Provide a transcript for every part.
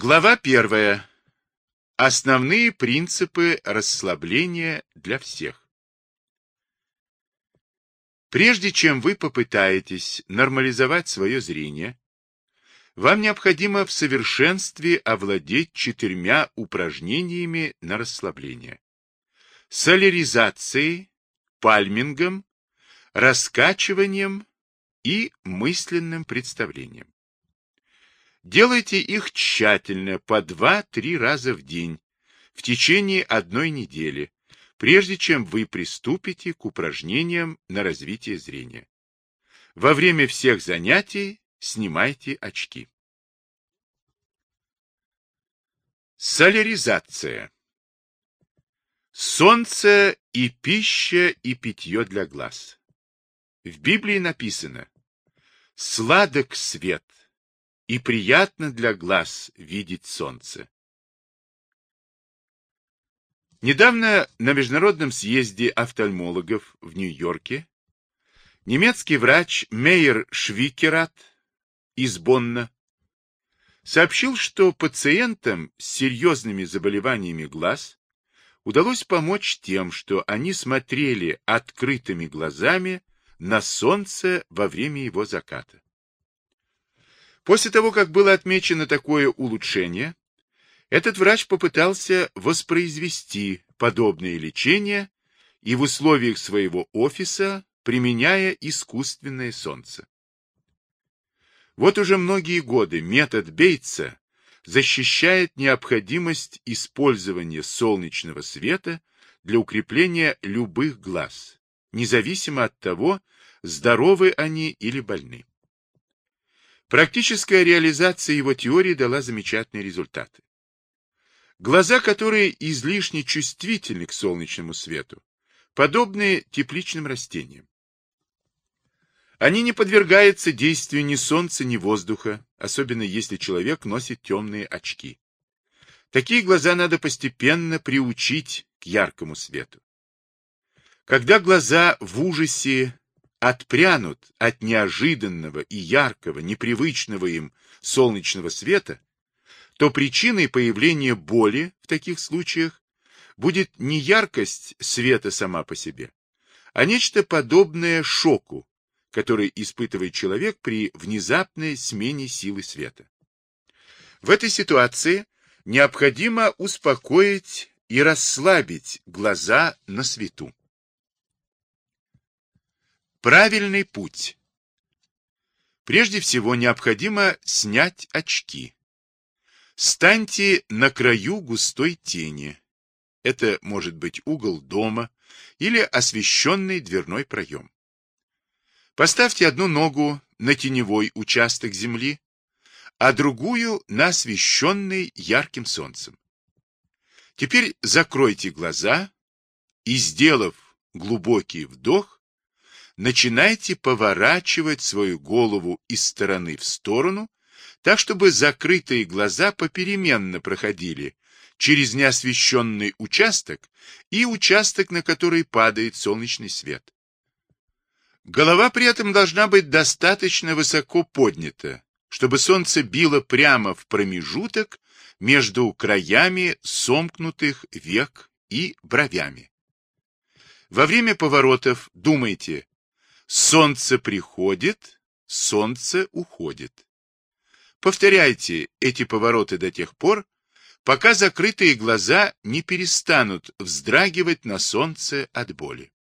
Глава первая. Основные принципы расслабления для всех. Прежде чем вы попытаетесь нормализовать свое зрение, вам необходимо в совершенстве овладеть четырьмя упражнениями на расслабление. Соляризацией, пальмингом, раскачиванием и мысленным представлением. Делайте их тщательно по 2-3 раза в день в течение одной недели, прежде чем вы приступите к упражнениям на развитие зрения. Во время всех занятий снимайте очки. Соляризация. Солнце и пища и питье для глаз. В Библии написано «Сладок свет, и приятно для глаз видеть солнце. Недавно на Международном съезде офтальмологов в Нью-Йорке немецкий врач Мейер Швикерат из Бонна сообщил, что пациентам с серьезными заболеваниями глаз удалось помочь тем, что они смотрели открытыми глазами на солнце во время его заката. После того, как было отмечено такое улучшение, этот врач попытался воспроизвести подобное лечение и в условиях своего офиса, применяя искусственное солнце. Вот уже многие годы метод Бейтса защищает необходимость использования солнечного света для укрепления любых глаз, независимо от того, здоровы они или больны. Практическая реализация его теории дала замечательные результаты. Глаза, которые излишне чувствительны к солнечному свету, подобны тепличным растениям. Они не подвергаются действию ни солнца, ни воздуха, особенно если человек носит темные очки. Такие глаза надо постепенно приучить к яркому свету. Когда глаза в ужасе отпрянут от неожиданного и яркого, непривычного им солнечного света, то причиной появления боли в таких случаях будет не яркость света сама по себе, а нечто подобное шоку, который испытывает человек при внезапной смене силы света. В этой ситуации необходимо успокоить и расслабить глаза на свету. Правильный путь. Прежде всего необходимо снять очки. Станьте на краю густой тени. Это может быть угол дома или освещенный дверной проем. Поставьте одну ногу на теневой участок земли, а другую на освещенный ярким солнцем. Теперь закройте глаза и, сделав глубокий вдох, начинайте поворачивать свою голову из стороны в сторону, так, чтобы закрытые глаза попеременно проходили через неосвещенный участок и участок, на который падает солнечный свет. Голова при этом должна быть достаточно высоко поднята, чтобы солнце било прямо в промежуток между краями сомкнутых век и бровями. Во время поворотов думайте, Солнце приходит, солнце уходит. Повторяйте эти повороты до тех пор, пока закрытые глаза не перестанут вздрагивать на солнце от боли.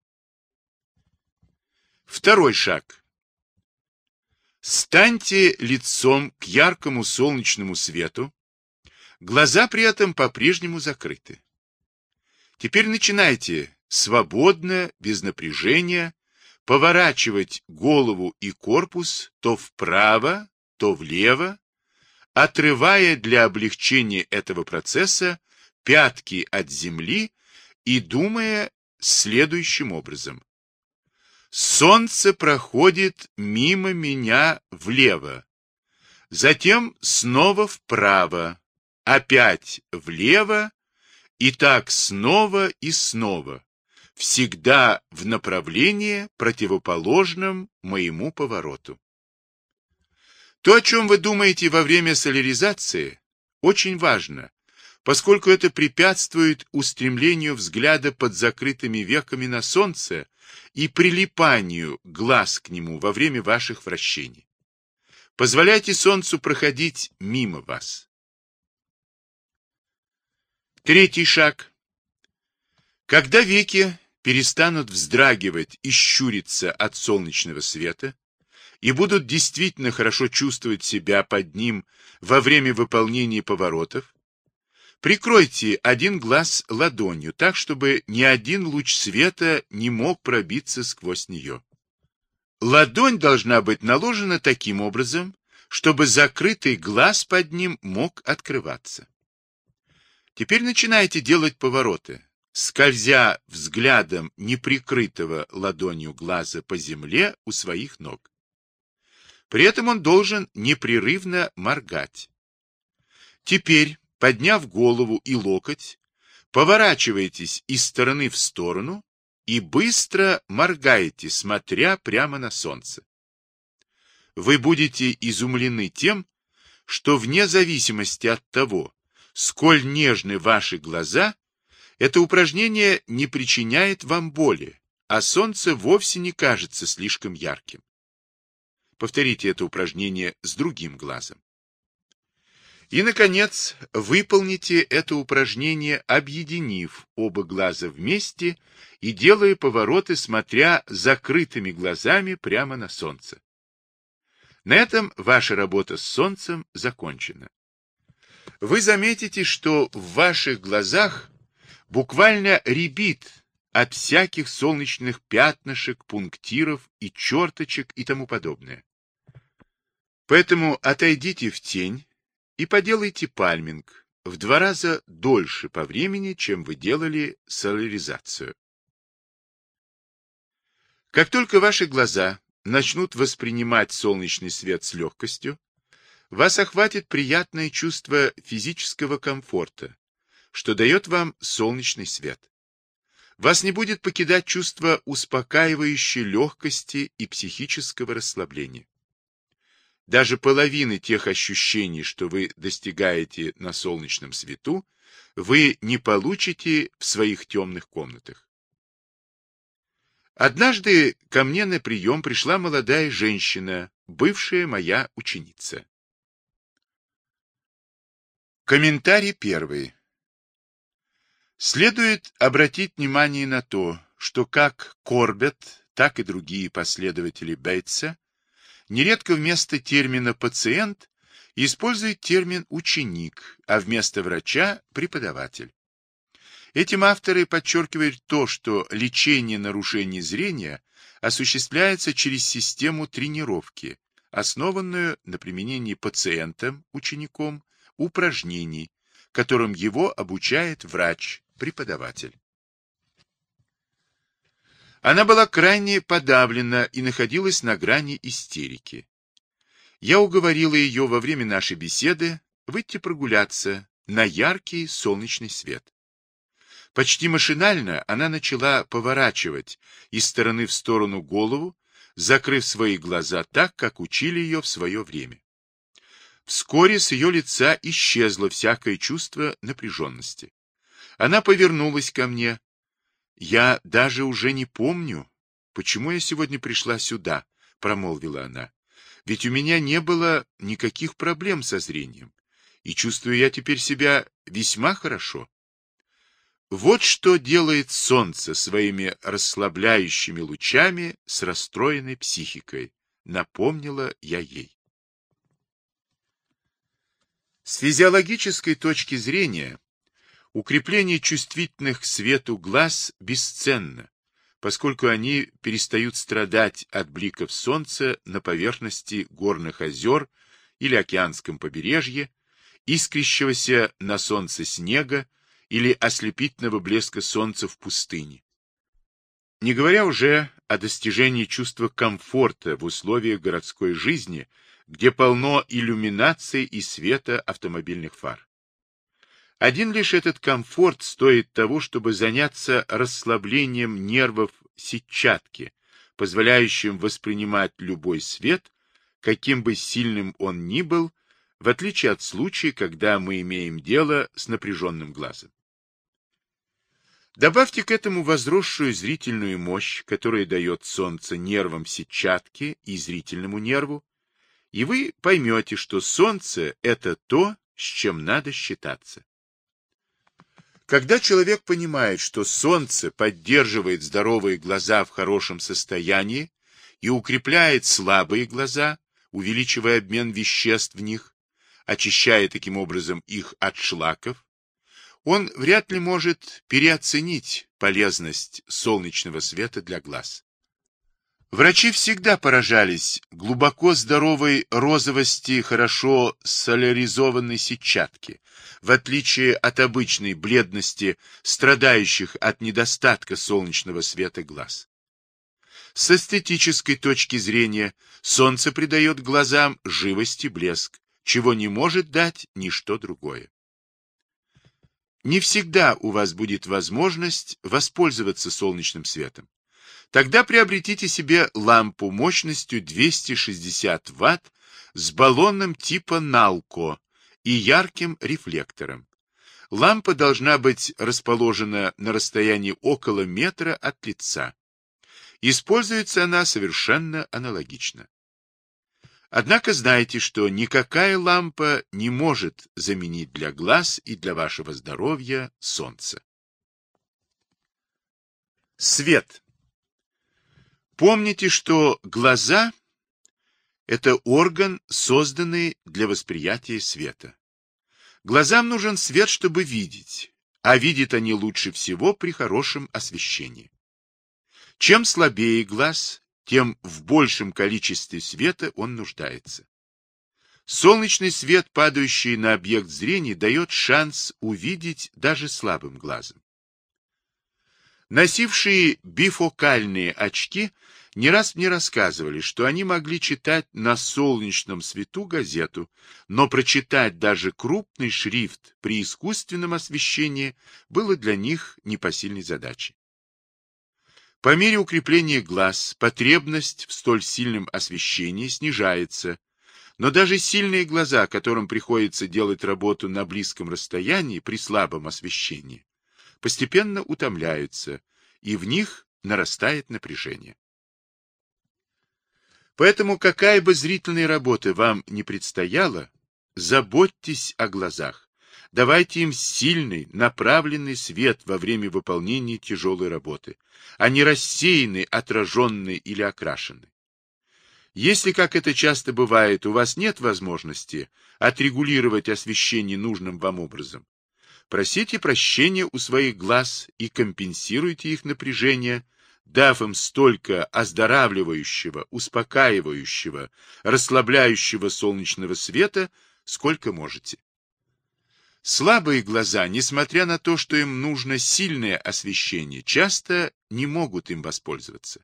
Второй шаг. Станьте лицом к яркому солнечному свету, глаза при этом по-прежнему закрыты. Теперь начинайте свободно, без напряжения, поворачивать голову и корпус то вправо, то влево, отрывая для облегчения этого процесса пятки от земли и думая следующим образом. Солнце проходит мимо меня влево, затем снова вправо, опять влево, и так снова и снова всегда в направлении, противоположном моему повороту. То, о чем вы думаете во время соляризации, очень важно, поскольку это препятствует устремлению взгляда под закрытыми веками на солнце и прилипанию глаз к нему во время ваших вращений. Позволяйте солнцу проходить мимо вас. Третий шаг. Когда веки перестанут вздрагивать и щуриться от солнечного света и будут действительно хорошо чувствовать себя под ним во время выполнения поворотов, прикройте один глаз ладонью так, чтобы ни один луч света не мог пробиться сквозь нее. Ладонь должна быть наложена таким образом, чтобы закрытый глаз под ним мог открываться. Теперь начинайте делать повороты, скользя взглядом неприкрытого ладонью глаза по земле у своих ног. При этом он должен непрерывно моргать. Теперь, подняв голову и локоть, поворачиваетесь из стороны в сторону и быстро моргаете, смотря прямо на солнце. Вы будете изумлены тем, что вне зависимости от того, сколь нежны ваши глаза, это упражнение не причиняет вам боли, а солнце вовсе не кажется слишком ярким. Повторите это упражнение с другим глазом. И, наконец, выполните это упражнение, объединив оба глаза вместе и делая повороты, смотря закрытыми глазами прямо на солнце. На этом ваша работа с солнцем закончена. Вы заметите, что в ваших глазах буквально рябит от всяких солнечных пятнышек, пунктиров и черточек и тому подобное. Поэтому отойдите в тень и поделайте пальминг в два раза дольше по времени, чем вы делали соляризацию. Как только ваши глаза начнут воспринимать солнечный свет с легкостью, вас охватит приятное чувство физического комфорта, что дает вам солнечный свет. Вас не будет покидать чувство успокаивающей легкости и психического расслабления. Даже половины тех ощущений, что вы достигаете на солнечном свету, вы не получите в своих темных комнатах. Однажды ко мне на прием пришла молодая женщина, бывшая моя ученица. Комментарий первый. Следует обратить внимание на то, что как Корбет, так и другие последователи Бейтса нередко вместо термина «пациент» использует термин «ученик», а вместо врача – «преподаватель». Этим авторы подчеркивают то, что лечение нарушений зрения осуществляется через систему тренировки, основанную на применении пациентом, учеником, упражнений, которым его обучает врач, преподаватель. Она была крайне подавлена и находилась на грани истерики. Я уговорила ее во время нашей беседы выйти прогуляться на яркий солнечный свет. Почти машинально она начала поворачивать из стороны в сторону голову, закрыв свои глаза так, как учили ее в свое время. Вскоре с ее лица исчезло всякое чувство напряженности. Она повернулась ко мне, я даже уже не помню, почему я сегодня пришла сюда, промолвила она. Ведь у меня не было никаких проблем со зрением, и чувствую я теперь себя весьма хорошо. Вот что делает солнце своими расслабляющими лучами с расстроенной психикой, напомнила я ей. С физиологической точки зрения Укрепление чувствительных к свету глаз бесценно, поскольку они перестают страдать от бликов солнца на поверхности горных озер или океанском побережье, искрящегося на солнце снега или ослепительного блеска солнца в пустыне. Не говоря уже о достижении чувства комфорта в условиях городской жизни, где полно иллюминации и света автомобильных фар. Один лишь этот комфорт стоит того, чтобы заняться расслаблением нервов сетчатки, позволяющим воспринимать любой свет, каким бы сильным он ни был, в отличие от случая, когда мы имеем дело с напряженным глазом. Добавьте к этому возросшую зрительную мощь, которая дает солнце нервам сетчатки и зрительному нерву, и вы поймете, что солнце – это то, с чем надо считаться. Когда человек понимает, что солнце поддерживает здоровые глаза в хорошем состоянии и укрепляет слабые глаза, увеличивая обмен веществ в них, очищая таким образом их от шлаков, он вряд ли может переоценить полезность солнечного света для глаз. Врачи всегда поражались глубоко здоровой розовости хорошо соляризованной сетчатки, в отличие от обычной бледности страдающих от недостатка солнечного света глаз. С эстетической точки зрения солнце придает глазам живость и блеск, чего не может дать ничто другое. Не всегда у вас будет возможность воспользоваться солнечным светом. Тогда приобретите себе лампу мощностью 260 Вт с баллоном типа Налко и ярким рефлектором. Лампа должна быть расположена на расстоянии около метра от лица. Используется она совершенно аналогично. Однако знайте, что никакая лампа не может заменить для глаз и для вашего здоровья солнце. Свет. Помните, что глаза – это орган, созданный для восприятия света. Глазам нужен свет, чтобы видеть, а видят они лучше всего при хорошем освещении. Чем слабее глаз, тем в большем количестве света он нуждается. Солнечный свет, падающий на объект зрения, дает шанс увидеть даже слабым глазом. Носившие бифокальные очки не раз мне рассказывали, что они могли читать на солнечном свету газету, но прочитать даже крупный шрифт при искусственном освещении было для них непосильной задачей. По мере укрепления глаз потребность в столь сильном освещении снижается, но даже сильные глаза, которым приходится делать работу на близком расстоянии при слабом освещении, постепенно утомляются, и в них нарастает напряжение. Поэтому какая бы зрительная работа вам не предстояла, заботьтесь о глазах. Давайте им сильный, направленный свет во время выполнения тяжелой работы, а не рассеянный, отраженный или окрашенный. Если, как это часто бывает, у вас нет возможности отрегулировать освещение нужным вам образом, просите прощения у своих глаз и компенсируйте их напряжение, дав им столько оздоравливающего, успокаивающего, расслабляющего солнечного света, сколько можете. Слабые глаза, несмотря на то, что им нужно сильное освещение, часто не могут им воспользоваться.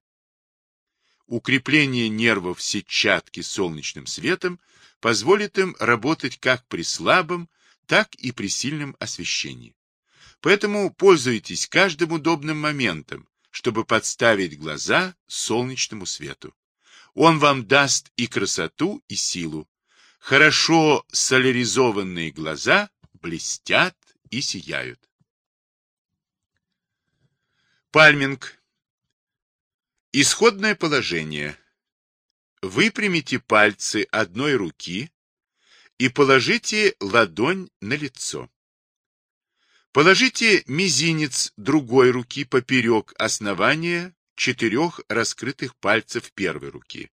Укрепление нервов сетчатки солнечным светом позволит им работать как при слабом, так и при сильном освещении. Поэтому пользуйтесь каждым удобным моментом, чтобы подставить глаза солнечному свету. Он вам даст и красоту, и силу. Хорошо соляризованные глаза блестят и сияют. Пальминг. Исходное положение. Выпрямите пальцы одной руки и положите ладонь на лицо. Положите мизинец другой руки поперек основания четырех раскрытых пальцев первой руки.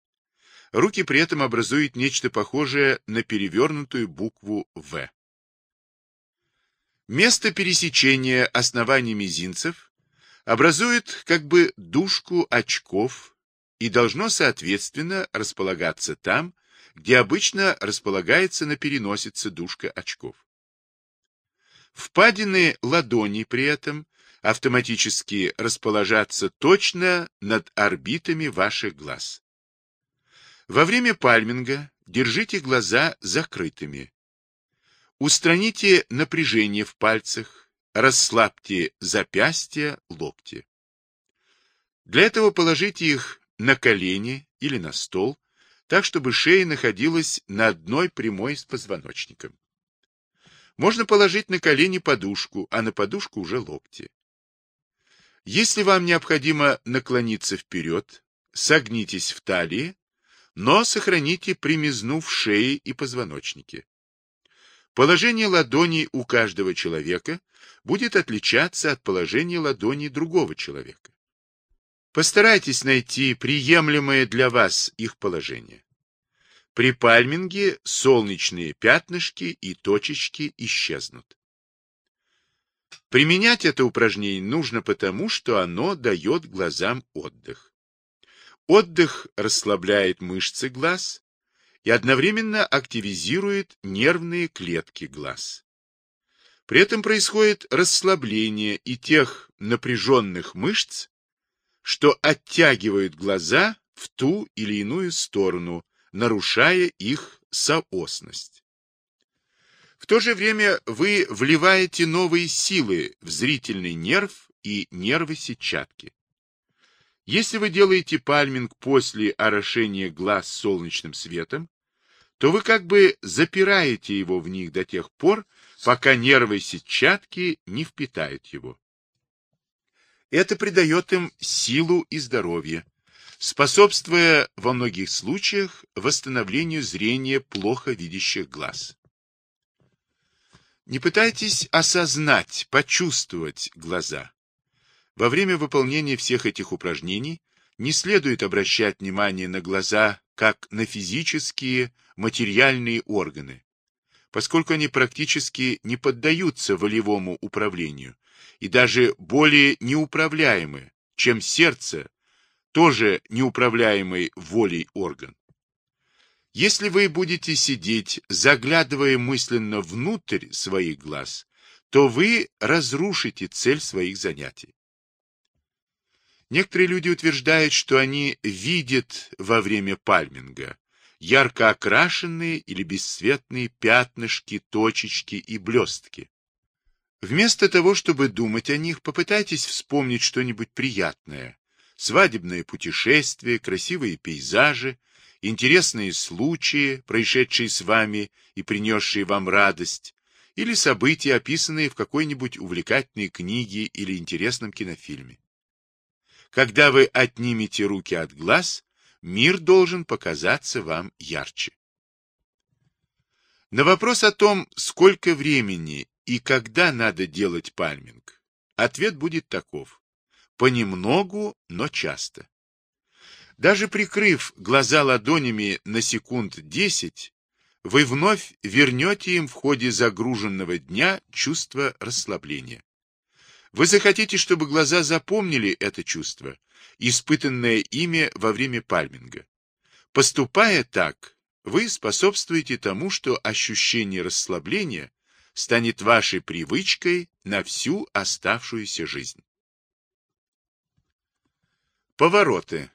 Руки при этом образуют нечто похожее на перевернутую букву «В». Место пересечения оснований мизинцев образует как бы дужку очков и должно, соответственно, располагаться там, где обычно располагается на переносице дужка очков. Впадины ладони при этом автоматически расположатся точно над орбитами ваших глаз. Во время пальминга держите глаза закрытыми, Устраните напряжение в пальцах, расслабьте запястья, локти. Для этого положите их на колени или на стол, так чтобы шея находилась на одной прямой с позвоночником. Можно положить на колени подушку, а на подушку уже локти. Если вам необходимо наклониться вперед, согнитесь в талии, но сохраните примизну в шее и позвоночнике. Положение ладоней у каждого человека будет отличаться от положения ладоней другого человека. Постарайтесь найти приемлемое для вас их положение. При пальминге солнечные пятнышки и точечки исчезнут. Применять это упражнение нужно потому, что оно дает глазам отдых. Отдых расслабляет мышцы глаз и одновременно активизирует нервные клетки глаз. При этом происходит расслабление и тех напряженных мышц, что оттягивают глаза в ту или иную сторону, нарушая их соосность. В то же время вы вливаете новые силы в зрительный нерв и нервы сетчатки. Если вы делаете пальминг после орошения глаз солнечным светом, то вы как бы запираете его в них до тех пор, пока нервы сетчатки не впитают его. Это придает им силу и здоровье, способствуя во многих случаях восстановлению зрения плохо видящих глаз. Не пытайтесь осознать, почувствовать глаза. Во время выполнения всех этих упражнений не следует обращать внимание на глаза как на физические, материальные органы, поскольку они практически не поддаются волевому управлению и даже более неуправляемы, чем сердце, тоже неуправляемый волей орган. Если вы будете сидеть, заглядывая мысленно внутрь своих глаз, то вы разрушите цель своих занятий. Некоторые люди утверждают, что они видят во время пальминга ярко окрашенные или бесцветные пятнышки, точечки и блестки. Вместо того, чтобы думать о них, попытайтесь вспомнить что-нибудь приятное, свадебное путешествие, красивые пейзажи, интересные случаи, происшедшие с вами и принесшие вам радость, или события, описанные в какой-нибудь увлекательной книге или интересном кинофильме. Когда вы отнимете руки от глаз, мир должен показаться вам ярче. На вопрос о том, сколько времени и когда надо делать пальминг, ответ будет таков понемногу, но часто. Даже прикрыв глаза ладонями на секунд десять, вы вновь вернете им в ходе загруженного дня чувство расслабления. Вы захотите, чтобы глаза запомнили это чувство, испытанное ими во время пальминга. Поступая так, вы способствуете тому, что ощущение расслабления станет вашей привычкой на всю оставшуюся жизнь. Повороты.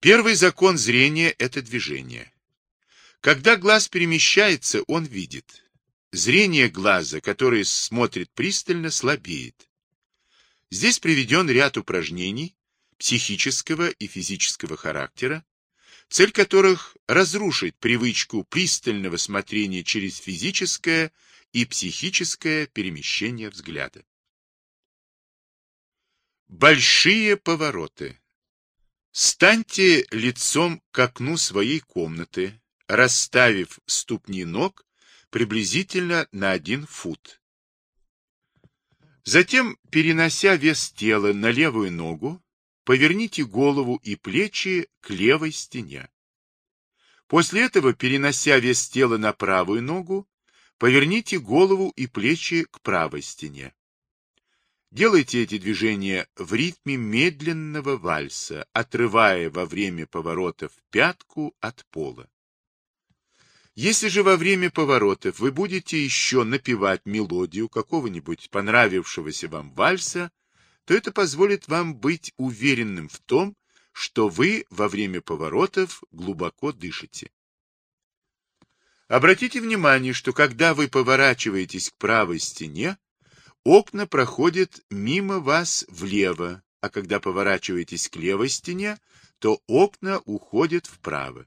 Первый закон зрения – это движение. Когда глаз перемещается, он видит. Зрение глаза, которое смотрит пристально, слабеет. Здесь приведен ряд упражнений психического и физического характера, цель которых – разрушить привычку пристального смотрения через физическое и психическое перемещение взгляда. Большие повороты. Станьте лицом к окну своей комнаты, расставив ступни ног приблизительно на один фут. Затем, перенося вес тела на левую ногу, поверните голову и плечи к левой стене. После этого, перенося вес тела на правую ногу, поверните голову и плечи к правой стене. Делайте эти движения в ритме медленного вальса, отрывая во время поворотов пятку от пола. Если же во время поворотов вы будете еще напевать мелодию какого-нибудь понравившегося вам вальса, то это позволит вам быть уверенным в том, что вы во время поворотов глубоко дышите. Обратите внимание, что когда вы поворачиваетесь к правой стене, Окна проходят мимо вас влево, а когда поворачиваетесь к левой стене, то окна уходят вправо.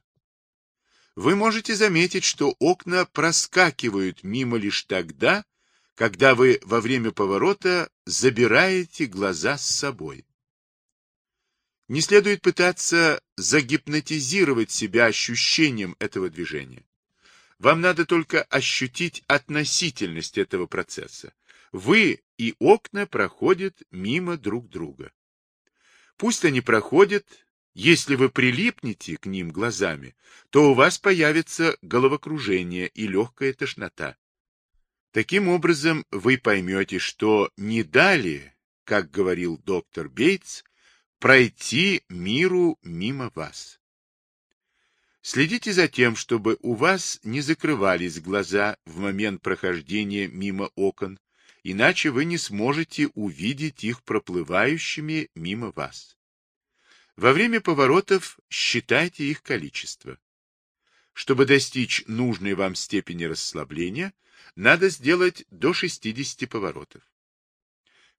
Вы можете заметить, что окна проскакивают мимо лишь тогда, когда вы во время поворота забираете глаза с собой. Не следует пытаться загипнотизировать себя ощущением этого движения. Вам надо только ощутить относительность этого процесса. Вы и окна проходят мимо друг друга. Пусть они проходят, если вы прилипнете к ним глазами, то у вас появится головокружение и легкая тошнота. Таким образом, вы поймете, что не дали, как говорил доктор Бейтс, пройти миру мимо вас. Следите за тем, чтобы у вас не закрывались глаза в момент прохождения мимо окон, иначе вы не сможете увидеть их проплывающими мимо вас. Во время поворотов считайте их количество. Чтобы достичь нужной вам степени расслабления, надо сделать до 60 поворотов.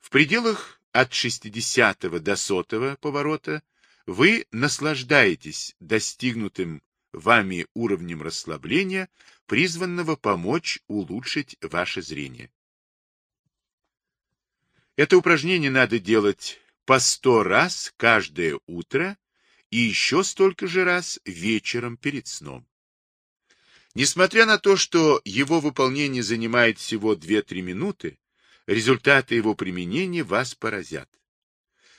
В пределах от 60 до 100 поворота вы наслаждаетесь достигнутым вами уровнем расслабления, призванного помочь улучшить ваше зрение. Это упражнение надо делать по сто раз каждое утро и еще столько же раз вечером перед сном. Несмотря на то, что его выполнение занимает всего 2-3 минуты, результаты его применения вас поразят.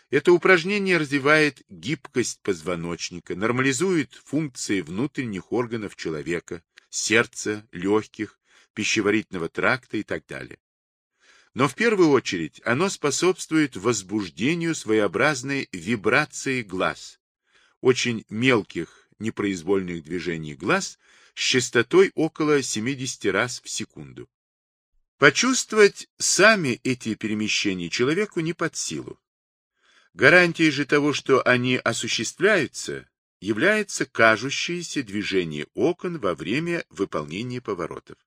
Это упражнение развивает гибкость позвоночника, нормализует функции внутренних органов человека, сердца, легких, пищеварительного тракта и так далее. Но в первую очередь оно способствует возбуждению своеобразной вибрации глаз, очень мелких непроизвольных движений глаз с частотой около 70 раз в секунду. Почувствовать сами эти перемещения человеку не под силу. Гарантией же того, что они осуществляются, является кажущееся движение окон во время выполнения поворотов.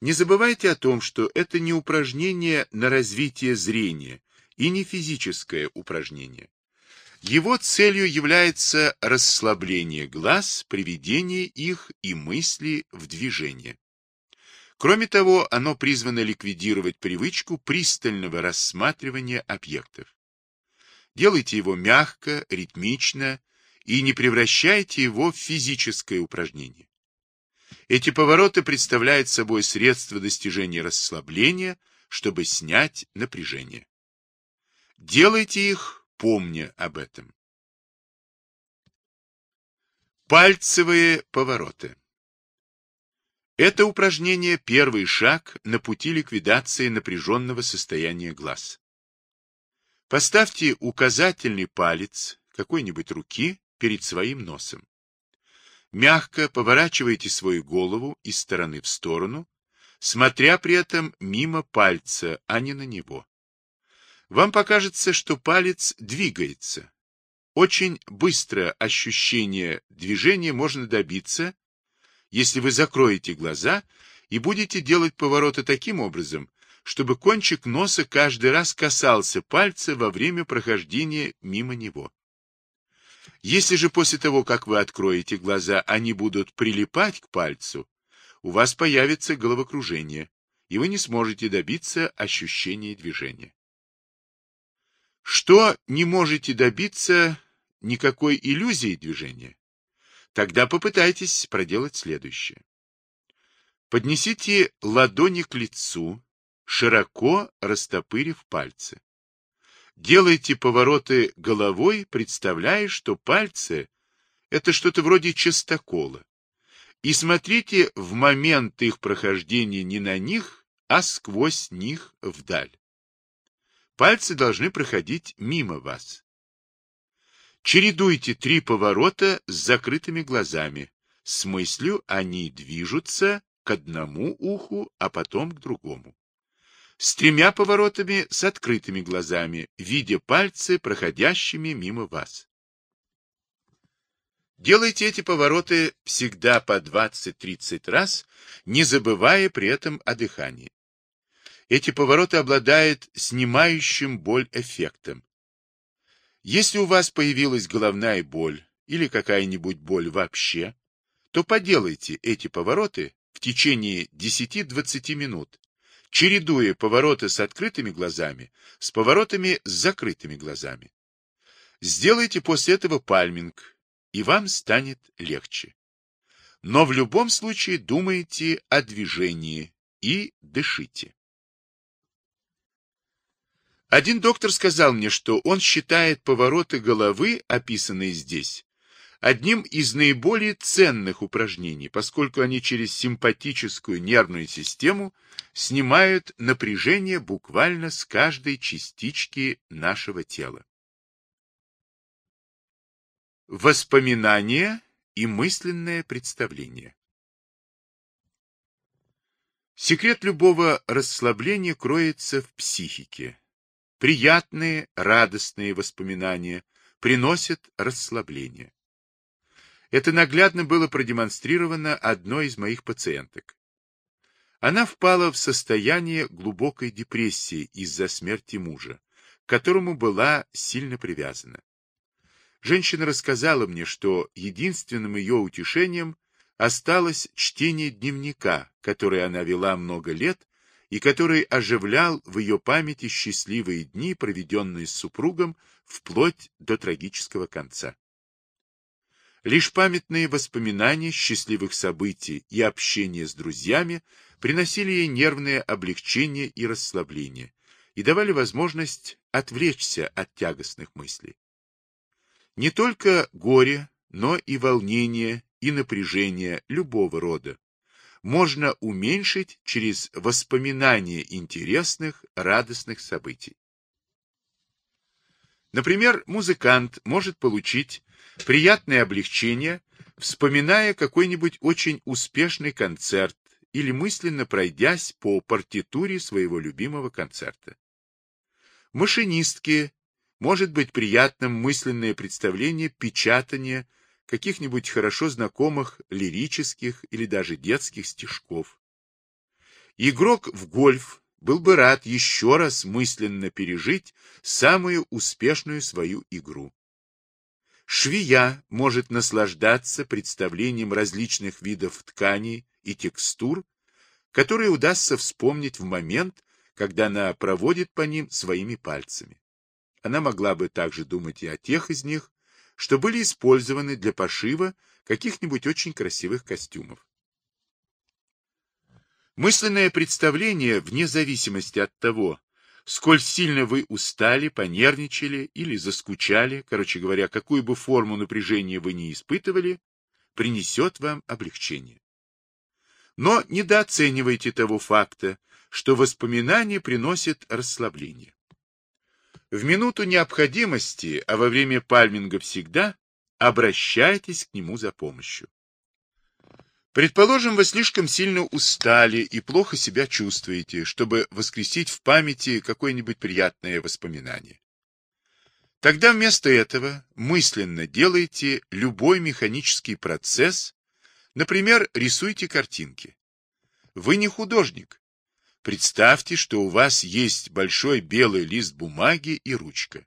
Не забывайте о том, что это не упражнение на развитие зрения и не физическое упражнение. Его целью является расслабление глаз, приведение их и мысли в движение. Кроме того, оно призвано ликвидировать привычку пристального рассматривания объектов. Делайте его мягко, ритмично и не превращайте его в физическое упражнение. Эти повороты представляют собой средство достижения расслабления, чтобы снять напряжение. Делайте их, помня об этом. Пальцевые повороты. Это упражнение – первый шаг на пути ликвидации напряженного состояния глаз. Поставьте указательный палец какой-нибудь руки перед своим носом. Мягко поворачивайте свою голову из стороны в сторону, смотря при этом мимо пальца, а не на него. Вам покажется, что палец двигается. Очень быстрое ощущение движения можно добиться, если вы закроете глаза и будете делать повороты таким образом, чтобы кончик носа каждый раз касался пальца во время прохождения мимо него. Если же после того, как вы откроете глаза, они будут прилипать к пальцу, у вас появится головокружение, и вы не сможете добиться ощущения движения. Что не можете добиться никакой иллюзии движения? Тогда попытайтесь проделать следующее. Поднесите ладони к лицу, широко растопырив пальцы. Делайте повороты головой, представляя, что пальцы — это что-то вроде частокола. И смотрите в момент их прохождения не на них, а сквозь них вдаль. Пальцы должны проходить мимо вас. Чередуйте три поворота с закрытыми глазами. С мыслью они движутся к одному уху, а потом к другому с тремя поворотами с открытыми глазами, видя пальцы, проходящими мимо вас. Делайте эти повороты всегда по 20-30 раз, не забывая при этом о дыхании. Эти повороты обладают снимающим боль эффектом. Если у вас появилась головная боль или какая-нибудь боль вообще, то поделайте эти повороты в течение 10-20 минут, чередуя повороты с открытыми глазами с поворотами с закрытыми глазами. Сделайте после этого пальминг, и вам станет легче. Но в любом случае думайте о движении и дышите. Один доктор сказал мне, что он считает повороты головы, описанные здесь, одним из наиболее ценных упражнений, поскольку они через симпатическую нервную систему снимают напряжение буквально с каждой частички нашего тела. Воспоминания и мысленное представление Секрет любого расслабления кроется в психике. Приятные, радостные воспоминания приносят расслабление. Это наглядно было продемонстрировано одной из моих пациенток. Она впала в состояние глубокой депрессии из-за смерти мужа, к которому была сильно привязана. Женщина рассказала мне, что единственным ее утешением осталось чтение дневника, который она вела много лет и который оживлял в ее памяти счастливые дни, проведенные с супругом, вплоть до трагического конца. Лишь памятные воспоминания счастливых событий и общения с друзьями приносили ей нервное облегчение и расслабление и давали возможность отвлечься от тягостных мыслей. Не только горе, но и волнение и напряжение любого рода можно уменьшить через воспоминания интересных, радостных событий. Например, музыкант может получить приятное облегчение, вспоминая какой-нибудь очень успешный концерт или мысленно пройдясь по партитуре своего любимого концерта. Машинистке может быть приятным мысленное представление печатания каких-нибудь хорошо знакомых лирических или даже детских стишков. Игрок в гольф был бы рад еще раз мысленно пережить самую успешную свою игру. Швея может наслаждаться представлением различных видов тканей и текстур, которые удастся вспомнить в момент, когда она проводит по ним своими пальцами. Она могла бы также думать и о тех из них, что были использованы для пошива каких-нибудь очень красивых костюмов. Мысленное представление, вне зависимости от того, сколь сильно вы устали, понервничали или заскучали, короче говоря, какую бы форму напряжения вы не испытывали, принесет вам облегчение. Но недооценивайте того факта, что воспоминания приносят расслабление. В минуту необходимости, а во время пальминга всегда, обращайтесь к нему за помощью. Предположим, вы слишком сильно устали и плохо себя чувствуете, чтобы воскресить в памяти какое-нибудь приятное воспоминание. Тогда вместо этого мысленно делайте любой механический процесс, например, рисуйте картинки. Вы не художник, Представьте, что у вас есть большой белый лист бумаги и ручка.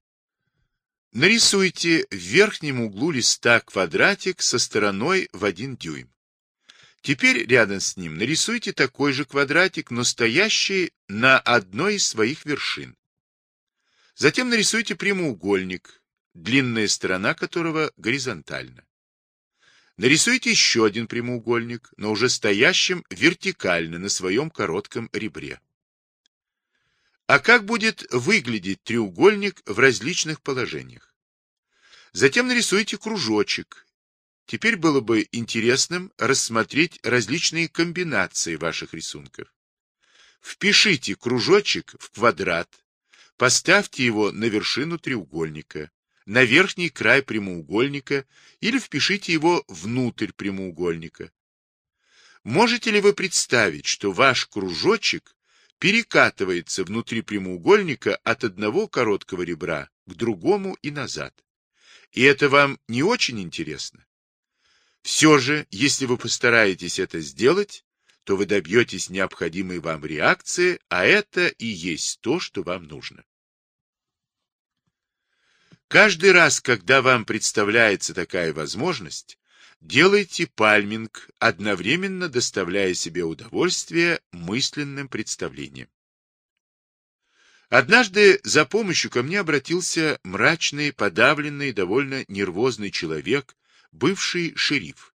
Нарисуйте в верхнем углу листа квадратик со стороной в один дюйм. Теперь рядом с ним нарисуйте такой же квадратик, но стоящий на одной из своих вершин. Затем нарисуйте прямоугольник, длинная сторона которого горизонтальна. Нарисуйте еще один прямоугольник, но уже стоящим вертикально на своем коротком ребре. А как будет выглядеть треугольник в различных положениях? Затем нарисуйте кружочек. Теперь было бы интересным рассмотреть различные комбинации ваших рисунков. Впишите кружочек в квадрат, поставьте его на вершину треугольника, на верхний край прямоугольника или впишите его внутрь прямоугольника. Можете ли вы представить, что ваш кружочек перекатывается внутри прямоугольника от одного короткого ребра к другому и назад? И это вам не очень интересно? Все же, если вы постараетесь это сделать, то вы добьетесь необходимой вам реакции, а это и есть то, что вам нужно. Каждый раз, когда вам представляется такая возможность, делайте пальминг, одновременно доставляя себе удовольствие мысленным представлением. Однажды за помощью ко мне обратился мрачный, подавленный, довольно нервозный человек, бывший шериф.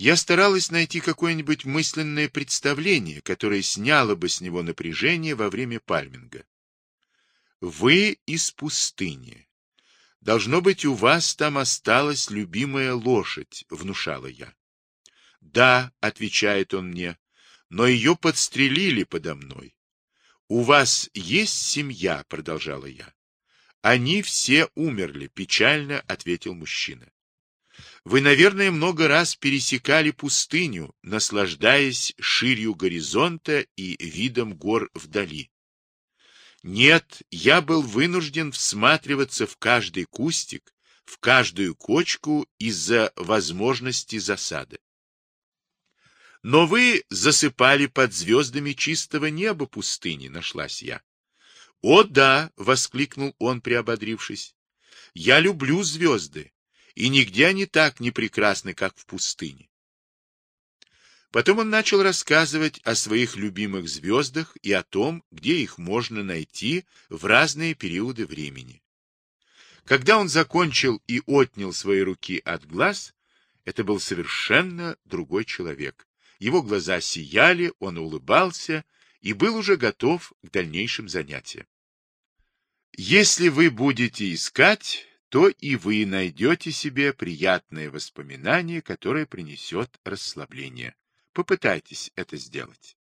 Я старалась найти какое-нибудь мысленное представление, которое сняло бы с него напряжение во время пальминга. Вы из пустыни. Должно быть, у вас там осталась любимая лошадь, внушала я. Да, отвечает он мне, но ее подстрелили подо мной. У вас есть семья, продолжала я. Они все умерли, печально ответил мужчина. Вы, наверное, много раз пересекали пустыню, наслаждаясь ширью горизонта и видом гор вдали. Нет, я был вынужден всматриваться в каждый кустик, в каждую кочку из-за возможности засады. Но вы засыпали под звездами чистого неба пустыни, нашлась я. О да, воскликнул он, приободрившись. Я люблю звезды, и нигде они так не прекрасны, как в пустыне. Потом он начал рассказывать о своих любимых звездах и о том, где их можно найти в разные периоды времени. Когда он закончил и отнял свои руки от глаз, это был совершенно другой человек. Его глаза сияли, он улыбался и был уже готов к дальнейшим занятиям. Если вы будете искать, то и вы найдете себе приятное воспоминание, которое принесет расслабление. Попытайтесь это сделать.